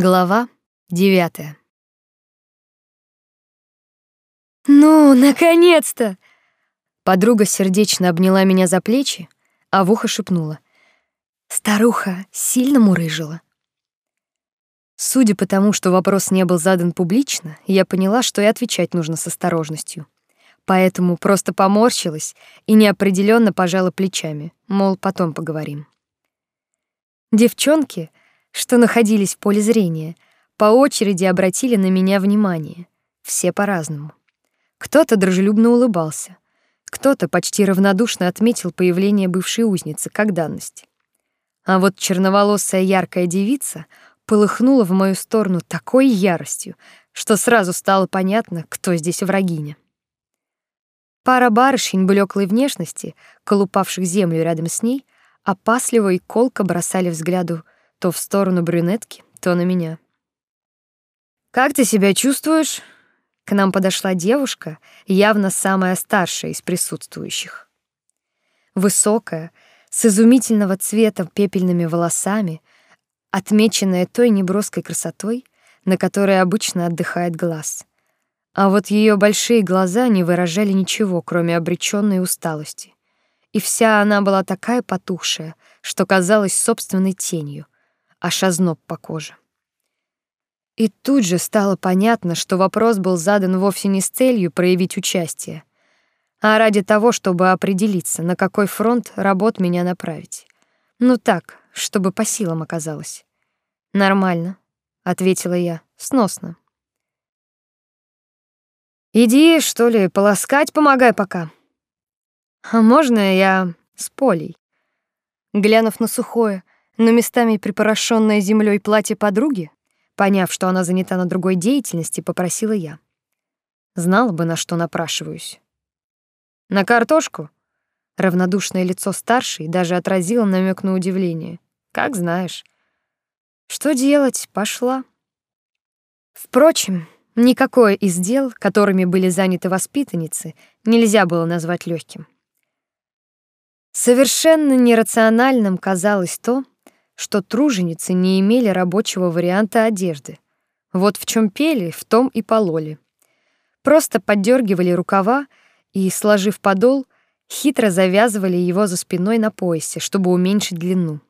Глава девятая. Ну, наконец-то. Подруга сердечно обняла меня за плечи, а в ухо шепнула: "Старуха сильно мурыжила". Судя по тому, что вопрос не был задан публично, я поняла, что и отвечать нужно с осторожностью. Поэтому просто поморщилась и неопределенно пожала плечами, мол, потом поговорим. Девчонки что находились в поле зрения, по очереди обратили на меня внимание. Все по-разному. Кто-то дружелюбно улыбался, кто-то почти равнодушно отметил появление бывшей узницы как данность. А вот черноволосая яркая девица полыхнула в мою сторону такой яростью, что сразу стало понятно, кто здесь врагиня. Пара барышень блеклой внешности, колупавших землю рядом с ней, опасливо и колко бросали взгляду то в сторону брюнетки, то на меня. «Как ты себя чувствуешь?» К нам подошла девушка, явно самая старшая из присутствующих. Высокая, с изумительного цвета пепельными волосами, отмеченная той неброской красотой, на которой обычно отдыхает глаз. А вот ее большие глаза не выражали ничего, кроме обречённой усталости. И вся она была такая потухшая, что казалась собственной тенью — аж озноб по коже. И тут же стало понятно, что вопрос был задан вовсе не с целью проявить участие, а ради того, чтобы определиться, на какой фронт работ меня направить. Ну так, чтобы по силам оказалось. Нормально, ответила я, сносно. Иди, что ли, полоскать помогай пока. А можно я с Полей? Глянув на сухое, но местами припорошенное землей платье подруги, поняв, что она занята на другой деятельности, попросила я. Знала бы, на что напрашиваюсь. На картошку? Равнодушное лицо старшей даже отразило намек на удивление. Как знаешь. Что делать? Пошла. Впрочем, никакое из дел, которыми были заняты воспитанницы, нельзя было назвать легким. Совершенно нерациональным казалось то, что труженицы не имели рабочего варианта одежды. Вот в чем пели, в том и пололи. Просто поддергивали рукава и, сложив подол, хитро завязывали его за спиной на поясе, чтобы уменьшить длину.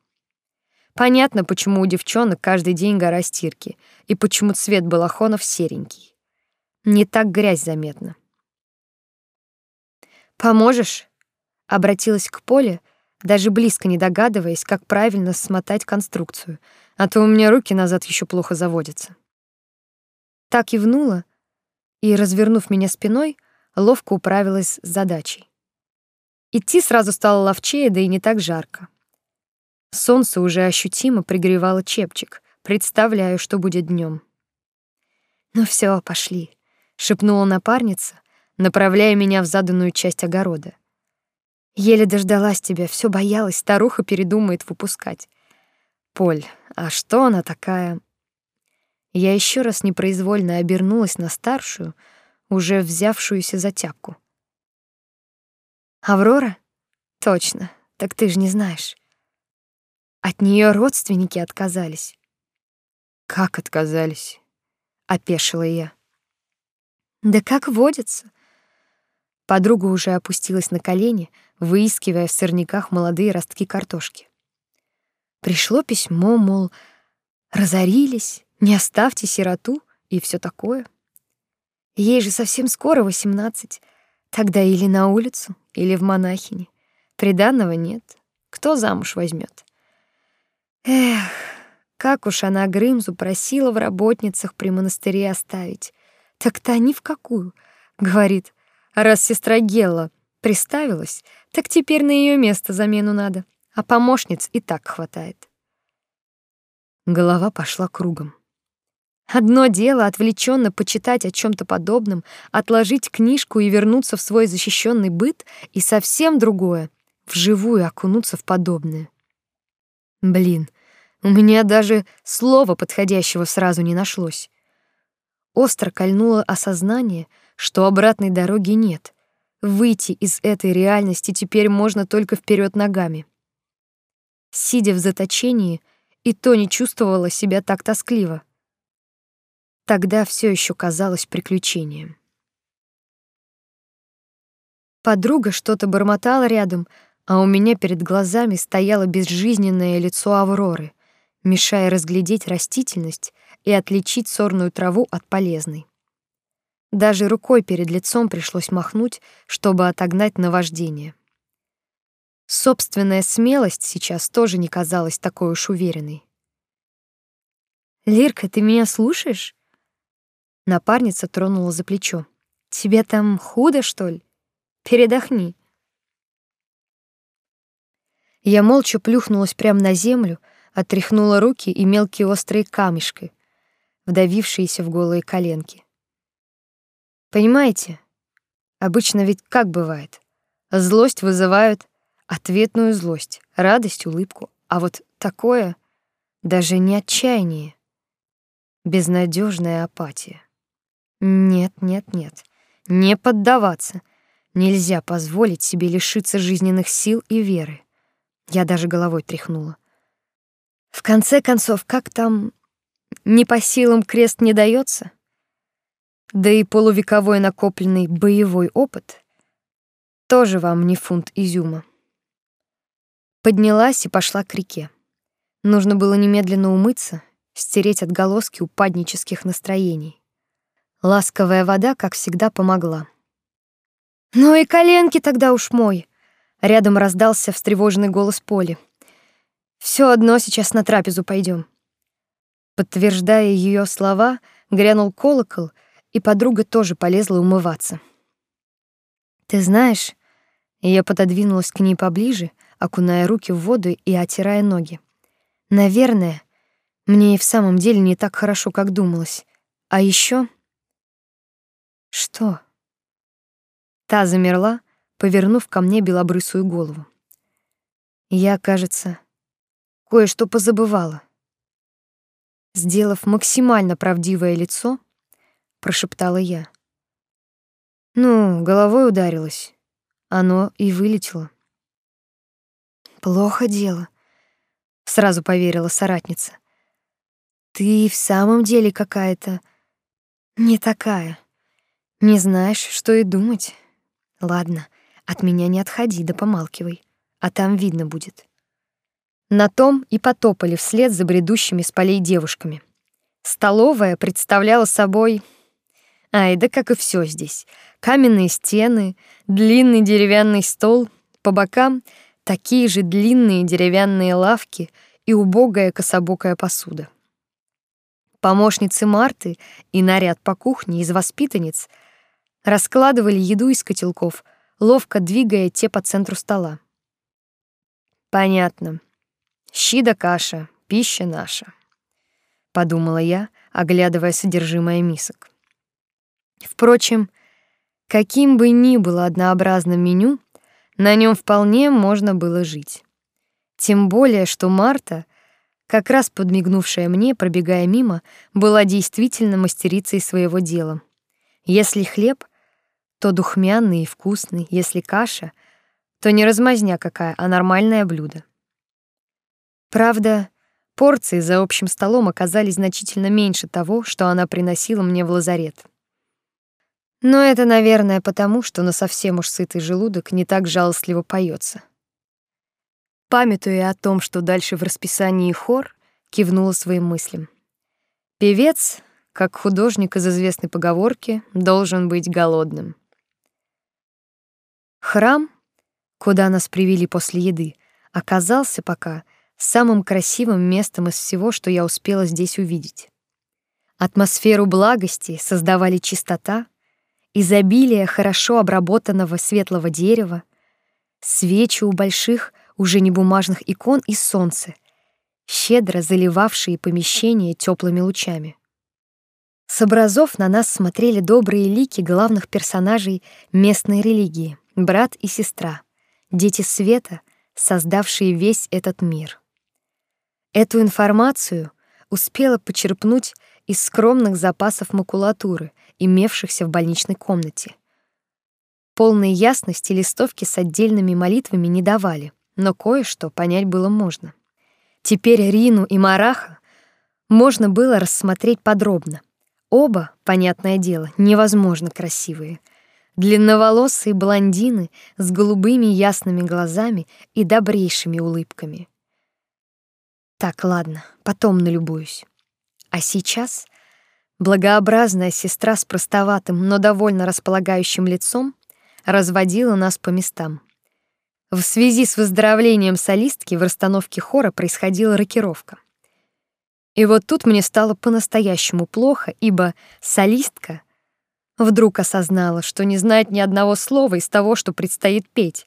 Понятно, почему у девчонок каждый день гора стирки и почему цвет балахонов серенький. Не так грязь заметна. Поможешь? Обратилась к Поле, даже близко не догадываясь, как правильно смотать конструкцию, а то у меня руки назад еще плохо заводятся. Так кивнула и, развернув меня спиной, ловко управилась с задачей. Идти сразу стало ловчее, да и не так жарко. Солнце уже ощутимо пригревало чепчик. Представляю, что будет днем. Ну все, пошли, шепнула напарница, направляя меня в заданную часть огорода. Еле дождалась тебя, все боялась, старуха передумает выпускать. Поль, а что она такая? Я еще раз непроизвольно обернулась на старшую, уже взявшуюся за тяпку. Аврора? Точно. Так ты же не знаешь. От нее родственники отказались. Как отказались? опешила я. Да как водится. Подруга уже опустилась на колени, выискивая в сорняках молодые ростки картошки. Пришло письмо, мол, разорились, не оставьте сироту и все такое. Ей же совсем скоро восемнадцать. Тогда или на улицу, или в монахини. Приданного нет. Кто замуж возьмет? Эх, как уж она Грымзу просила в работницах при монастыре оставить. Так-то ни в какую. Говорит, раз сестра Гелла приставилась, так теперь на ее место замену надо, а помощниц и так хватает. Голова пошла кругом. Одно дело отвлеченно почитать о чем то подобном, отложить книжку и вернуться в свой защищенный быт, и совсем другое вживую окунуться в подобное. Блин, у меня даже слова подходящего сразу не нашлось. Остро кольнуло осознание, что обратной дороги нет. Выйти из этой реальности теперь можно только вперед ногами. Сидя в заточении, и то не чувствовала себя так тоскливо, тогда все еще казалось приключением. Подруга что-то бормотала рядом, а у меня перед глазами стояло безжизненное лицо Авроры, мешая разглядеть растительность и отличить сорную траву от полезной. Даже рукой перед лицом пришлось махнуть, чтобы отогнать наваждение. Собственная смелость сейчас тоже не казалась такой уж уверенной. «Лирка, ты меня слушаешь?» Напарница тронула за плечо. «Тебе там худо, что ли? Передохни». Я молча плюхнулась прямо на землю, отряхнула руки и мелкие острые камешки, вдавившиеся в голые коленки. Понимаете? Обычно ведь как бывает? Злость вызывает ответную злость, радость, улыбку, а вот такое даже не отчаяние, безнадежная апатия. Нет, нет, нет. Не поддаваться. Нельзя позволить себе лишиться жизненных сил и веры. Я даже головой тряхнула. В конце концов, как там не по силам крест не дается? Да и полувековой накопленный боевой опыт тоже вам не фунт изюма. Поднялась и пошла к реке. Нужно было немедленно умыться, стереть отголоски упаднических настроений. Ласковая вода, как всегда, помогла. «Ну и коленки тогда уж мой!» Рядом раздался встревоженный голос Поли. Все одно сейчас на трапезу пойдем. Подтверждая ее слова, грянул колокол, и подруга тоже полезла умываться. Ты знаешь, я пододвинулась к ней поближе, окуная руки в воду и отирая ноги. Наверное, мне и в самом деле не так хорошо, как думалось. А еще Что? Та замерла, повернув ко мне белобрысую голову. Я, кажется, кое-что позабывала. Сделав максимально правдивое лицо, прошептала я. Ну, головой ударилась. Оно и вылетело. Плохо дело, сразу поверила соратница. Ты в самом деле какая-то не такая. Не знаешь, что и думать. Ладно, от меня не отходи, да помалкивай, а там видно будет. На том и потопали вслед за бредущими с полей девушками. Столовая представляла собой Ай, да как и все здесь. Каменные стены, длинный деревянный стол, по бокам такие же длинные деревянные лавки и убогая кособокая посуда. Помощницы Марты и наряд по кухне из воспитанниц раскладывали еду из котелков, ловко двигая те по центру стола. Понятно. Щи да каша, пища наша, подумала я, оглядывая содержимое мисок. Впрочем, каким бы ни было однообразным меню, на нем вполне можно было жить. Тем более, что Марта, как раз подмигнувшая мне, пробегая мимо, была действительно мастерицей своего дела. Если хлеб, то духмяный и вкусный, если каша, то не размазня какая, а нормальное блюдо. Правда, порции за общим столом оказались значительно меньше того, что она приносила мне в лазарет. Но это, наверное, потому, что на совсем уж сытый желудок не так жалостливо поется. Памятуя о том, что дальше в расписании хор, кивнула своим мыслям. Певец, как художник из известной поговорки, должен быть голодным. Храм, куда нас привели после еды, оказался пока самым красивым местом из всего, что я успела здесь увидеть. Атмосферу благости создавали чистота, изобилие хорошо обработанного светлого дерева, свечи у больших, уже не бумажных икон и солнце, щедро заливавшие помещение теплыми лучами. С образов на нас смотрели добрые лики главных персонажей местной религии, брат и сестра, дети света, создавшие весь этот мир. Эту информацию успела почерпнуть из скромных запасов макулатуры, имевшихся в больничной комнате. Полной ясности листовки с отдельными молитвами не давали, но кое-что понять было можно. Теперь Рину и Мараха можно было рассмотреть подробно. Оба, понятное дело, невозможно красивые. Длинноволосые блондины с голубыми ясными глазами и добрейшими улыбками. Так, ладно, потом налюбуюсь. А сейчас благообразная сестра с простоватым, но довольно располагающим лицом разводила нас по местам. В связи с выздоровлением солистки в расстановке хора происходила рокировка. И вот тут мне стало по-настоящему плохо, ибо солистка вдруг осознала, что не знает ни одного слова из того, что предстоит петь.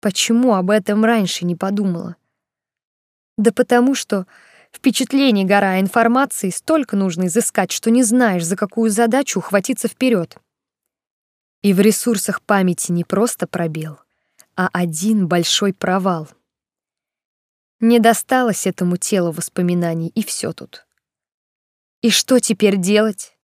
Почему об этом раньше не подумала? Да потому что впечатлений гора информации столько нужно изыскать, что не знаешь, за какую задачу ухватиться вперед. И в ресурсах памяти не просто пробел, а один большой провал. Не досталось этому телу воспоминаний, и все тут. И что теперь делать?